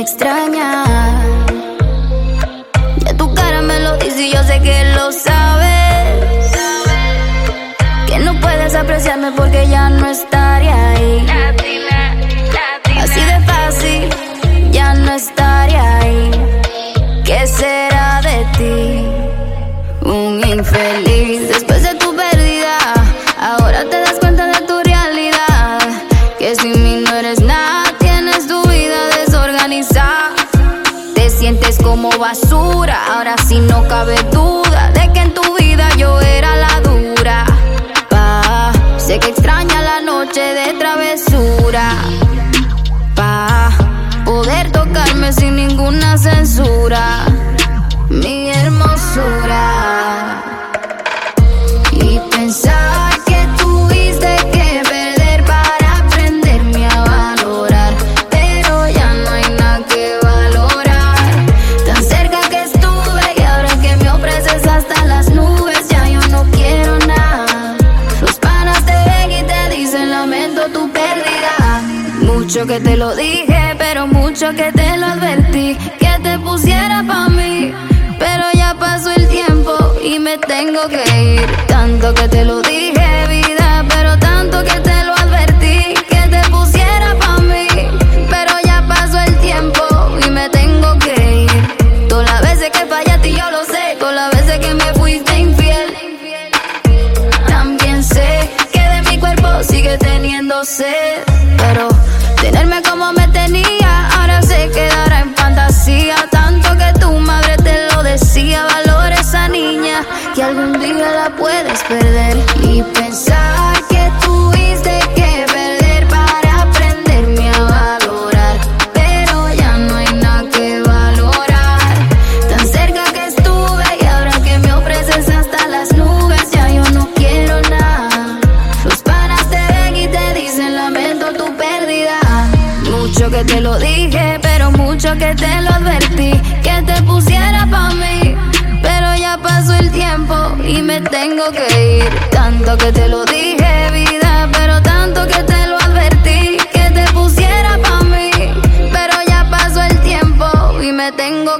extraña. Ya tu cara me lo dice y yo sé que lo sabes. Que no puedes apreciarme porque ya no estaré ahí. Así de fácil, ya no estaré ahí. ¿Qué será de ti? Un infeliz como basura. Ahora sí no cabe duda de que en tu vida yo era la Mucho que te lo dije, pero mucho que te lo advertí. Que te pusiera pa' mí. Pero ya pasó el tiempo y me tengo que ir. Tanto que te lo dije, Pero tenerme como me tenía, ahora se quedará en fantasía. Tanto que tu madre te lo decía. Valora esa niña que algún día la puedes perder. Que te lo dije, pero mucho que te lo advertí. Que te pusiera pa' mí. Pero ya pasó el tiempo y me tengo que ir. Tanto que te lo dije, vida, pero tanto que te lo advertí. Que te pusiera pa' mí. Pero ya pasó el tiempo y me tengo